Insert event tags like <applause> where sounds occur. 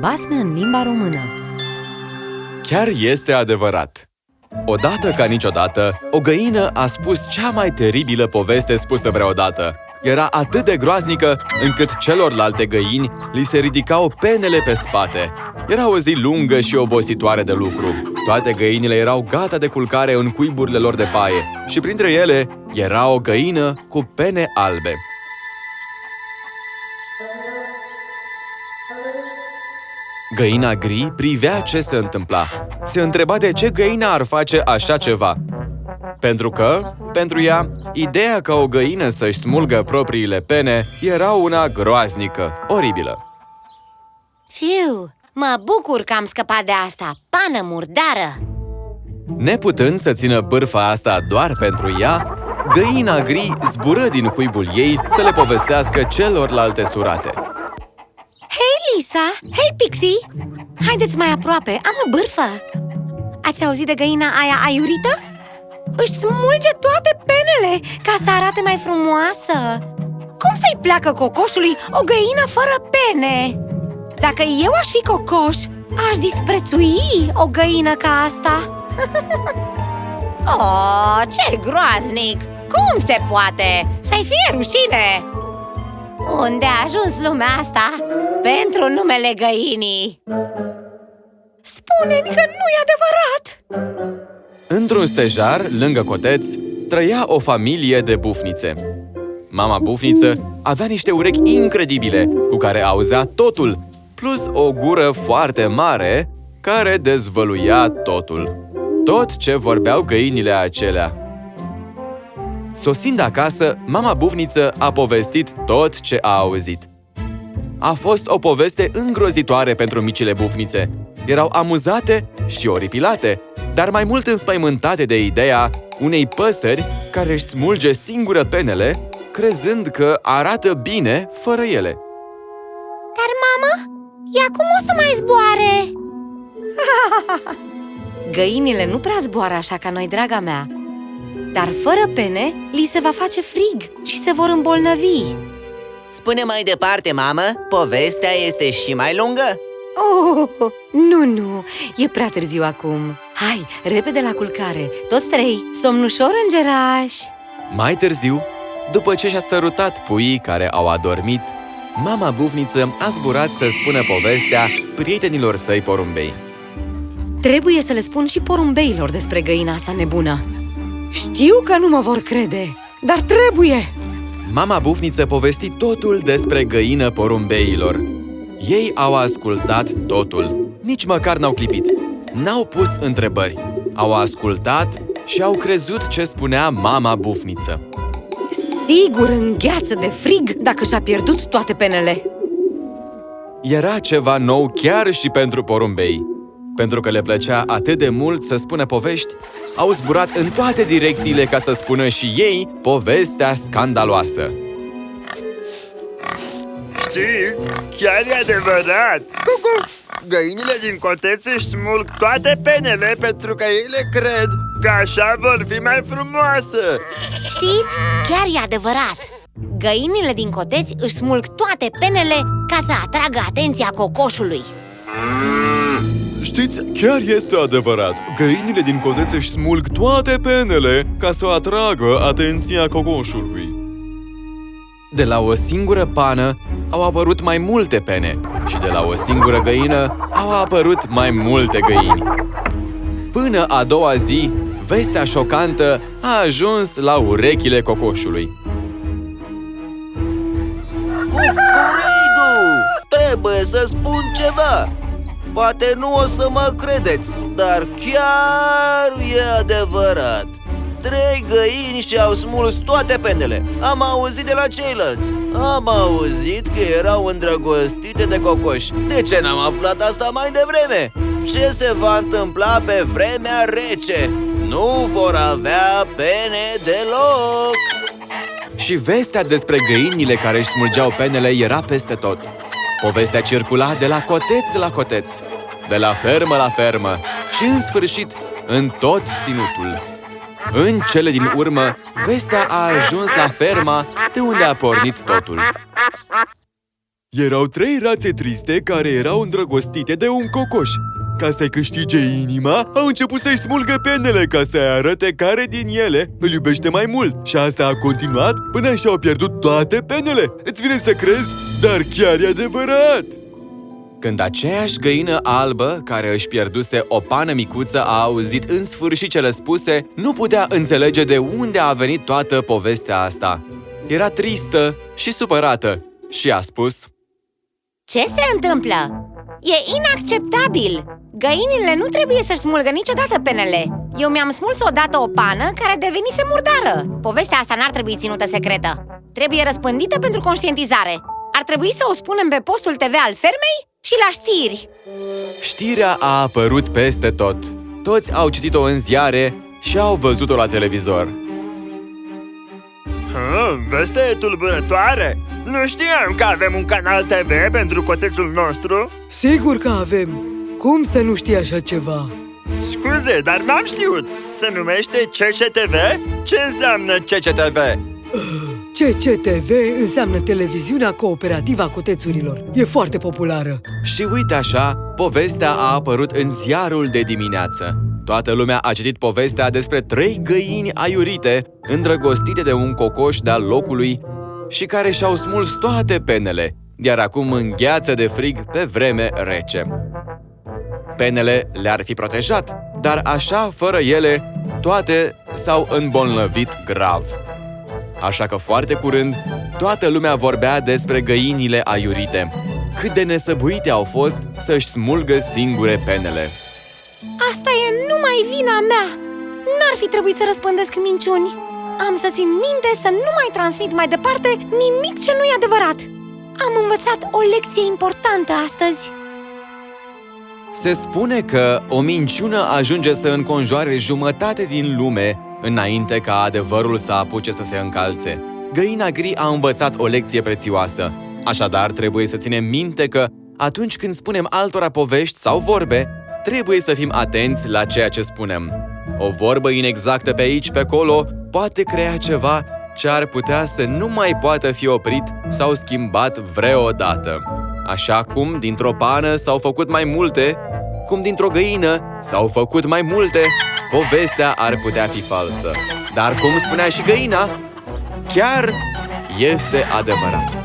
Basme în limba română Chiar este adevărat! Odată ca niciodată, o găină a spus cea mai teribilă poveste spusă vreodată. Era atât de groaznică încât celorlalte găini li se ridicau penele pe spate. Era o zi lungă și obositoare de lucru. Toate găinile erau gata de culcare în cuiburile lor de paie și printre ele era o găină cu pene albe. Găina gri privea ce se întâmpla. Se întreba de ce găina ar face așa ceva. Pentru că, pentru ea, ideea ca o găină să-și smulgă propriile pene era una groaznică, oribilă. Fiu, mă bucur că am scăpat de asta! Pană murdară! Neputând să țină bârfa asta doar pentru ea, găina gri zbură din cuibul ei să le povestească celorlalte surate. Hei, Lisa! Hei, Pixie! Haideți mai aproape, am o bârfă! Ați auzit de găina aia aiurită? Își smulge toate penele ca să arate mai frumoasă! Cum să-i placă cocoșului o găină fără pene? Dacă eu aș fi cocoș, aș disprețui o găină ca asta! <laughs> oh, ce groaznic! Cum se poate? Să-i fie rușine! Unde a ajuns lumea asta? Pentru numele găinii! Spune-mi că nu-i adevărat! Într-un stejar, lângă coteț, trăia o familie de bufnițe. Mama bufniță avea niște urechi incredibile, cu care auzea totul, plus o gură foarte mare, care dezvăluia totul. Tot ce vorbeau găinile acelea. Sosind acasă, mama bufniță a povestit tot ce a auzit. A fost o poveste îngrozitoare pentru micile bufnițe. Erau amuzate și oripilate, dar mai mult înspăimântate de ideea unei păsări care își smulge singură penele, crezând că arată bine fără ele. Dar, mamă, ea cum o să mai zboare? <laughs> Găinile nu prea zboară așa ca noi, draga mea Dar fără pene, li se va face frig și se vor îmbolnăvi Spune mai departe, mamă, povestea este și mai lungă? Oh, nu, nu, e prea târziu acum Hai, repede la culcare, toți trei, somnușor îngeraș Mai târziu, după ce și-a sărutat puii care au adormit, mama bufniță a zburat să spună povestea prietenilor săi porumbei. Trebuie să le spun și porumbeilor despre găina asta nebună Știu că nu mă vor crede, dar trebuie! Mama bufniță povesti totul despre găină porumbeilor. Ei au ascultat totul. Nici măcar n-au clipit. N-au pus întrebări. Au ascultat și au crezut ce spunea mama bufniță. Sigur îngheață de frig dacă și-a pierdut toate penele Era ceva nou chiar și pentru porumbei. Pentru că le plăcea atât de mult să spună povești, au zburat în toate direcțiile ca să spună și ei povestea scandaloasă. Știți, chiar e adevărat! Cucu! Găinile din coteț își smulg toate penele pentru că ele cred că așa vor fi mai frumoase! Știți, chiar e adevărat! Găinile din coteți își smulg toate penele ca să atragă atenția cocoșului Știți, chiar este adevărat! Găinile din coteț își smulg toate penele ca să atragă atenția cocoșului. De la o singură pană au apărut mai multe pene și de la o singură găină au apărut mai multe găini. Până a doua zi, vestea șocantă a ajuns la urechile cocoșului. Cucurigu! Trebuie să spun ceva! Poate nu o să mă credeți, dar chiar e adevărat! Trei găini și-au smuls toate penele Am auzit de la ceilalți Am auzit că erau îndrăgostite de cocoș De ce n-am aflat asta mai devreme? Ce se va întâmpla pe vremea rece? Nu vor avea pene deloc! Și vestea despre găinile care își smulgeau penele era peste tot. Povestea circula de la coteț la coteț, de la fermă la fermă și, în sfârșit, în tot ținutul. În cele din urmă, vestea a ajuns la ferma de unde a pornit totul. Erau trei rațe triste care erau îndrăgostite de un cocoș. Ca să-i câștige inima, au început să-i smulgă penele ca să-i arate care din ele îl iubește mai mult. Și asta a continuat până și-au pierdut toate penele. Îți vine să crezi? Dar chiar e adevărat! Când aceeași găină albă, care își pierduse o pană micuță, a auzit în sfârșit cele spuse, nu putea înțelege de unde a venit toată povestea asta. Era tristă și supărată și a spus Ce se întâmplă? E inacceptabil! Găinile nu trebuie să-și smulgă niciodată penele Eu mi-am smuls odată o pană care devenise murdară Povestea asta n-ar trebui ținută secretă Trebuie răspândită pentru conștientizare Ar trebui să o spunem pe postul TV al fermei și la știri Știrea a apărut peste tot. Toți au citit-o în ziare și au văzut-o la televizor. Hmm, veste tulburătoare! Nu știam că avem un canal TV pentru cotețul nostru Sigur că avem! Cum să nu știi așa ceva? Scuze, dar n-am știut Se numește CCTV? Ce înseamnă CCTV? <sighs> CCTV înseamnă televiziunea cooperativă a cotețurilor. E foarte populară. Și uite așa, povestea a apărut în ziarul de dimineață. Toată lumea a citit povestea despre trei găini aiurite, îndrăgostite de un cocoș de-al locului și care și-au smuls toate penele, iar acum îngheață de frig pe vreme rece. Penele le-ar fi protejat, dar așa, fără ele, toate s-au îmbolnăvit grav. Așa că foarte curând, toată lumea vorbea despre găinile aiurite. Cât de nesăbuite au fost să-și smulgă singure penele. Asta e numai vina mea N-ar fi trebuit să răspândesc minciuni Am să țin minte să nu mai transmit mai departe nimic ce nu e adevărat Am învățat o lecție importantă astăzi Se spune că o minciună ajunge să înconjoare jumătate din lume înainte ca adevărul să apuce să se încalțe. Găina gri a învățat o lecție prețioasă. Așadar, trebuie să ținem minte că atunci când spunem altora povești sau vorbe, trebuie să fim atenți la ceea ce spunem. O vorbă inexactă pe aici, pe acolo, poate crea ceva ce ar putea să nu mai poată fi oprit sau schimbat vreodată. Așa cum dintr-o pană s-au făcut mai multe, cum dintr-o găină s-au făcut mai multe, povestea ar putea fi falsă. Dar cum spunea și găina, chiar este adevărat.